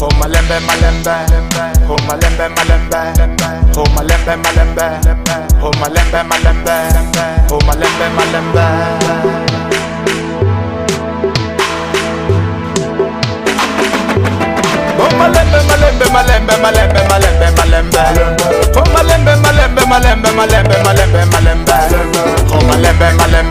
Oh, malembe malembe. Oh malembe malembe. Oh malembe malembe. Oh malembe malembe. Oh malembe malembe. Oh malembe malembe malembe malembe malembe malembe. Oh malembe malembe malembe malembe malembe malembe. Oh malembe malembe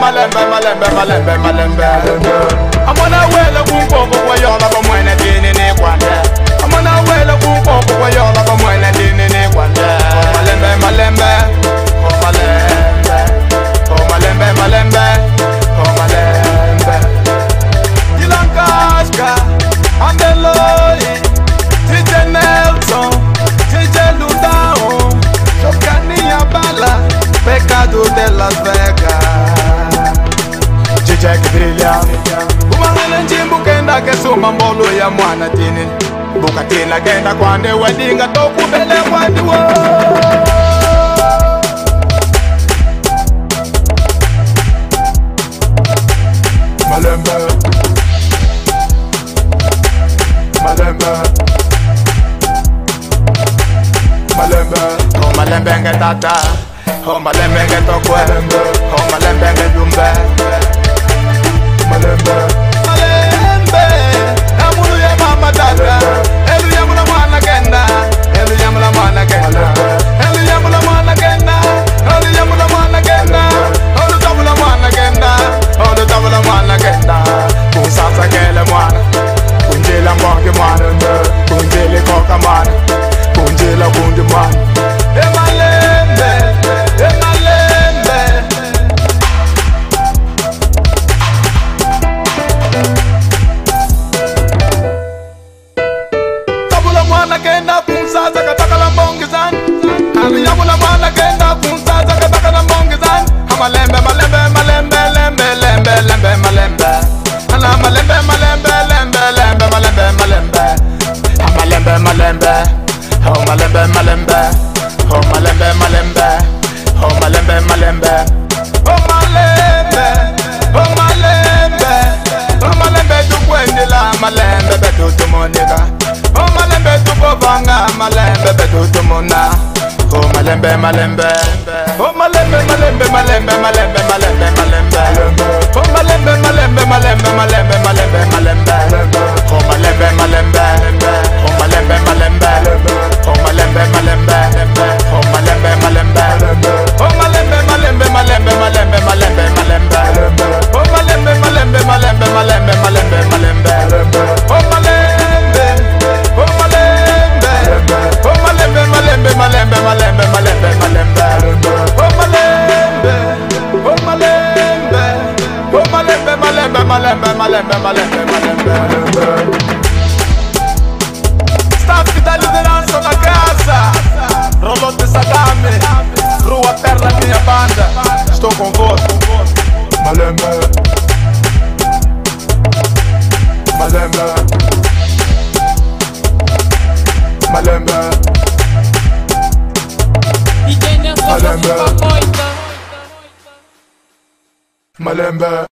malembe malembe malembe malembe Amona wele kunkongo kwa yola kwa mwene umanene njimbu kenda kesuma mbolo ya mwana tini. Buka tina kenda kwande wedinga tokubele mwadiwo malembe. Malembe. O malembenge tata. O malembenge tokwe. Dumbe Aliyabula mwana kenda kumsaza kataka la mbongezani Amalembe malembe malembe lembe lembe lembe malembe. Ala malembe malembe lembe lembe malembe malembe. Amalembe malembe Oh malembe malembe Oh malembe malembe Oh malembe malembe malembe malembe. Oh malembe malembe malembe malembe malembe malembe malembe malembe malembe malembe Staff da liderança na casa Rolote Sagame Rua Perla minha banda Estou convosco Malembe Malembe Malembe Malembe. Malembe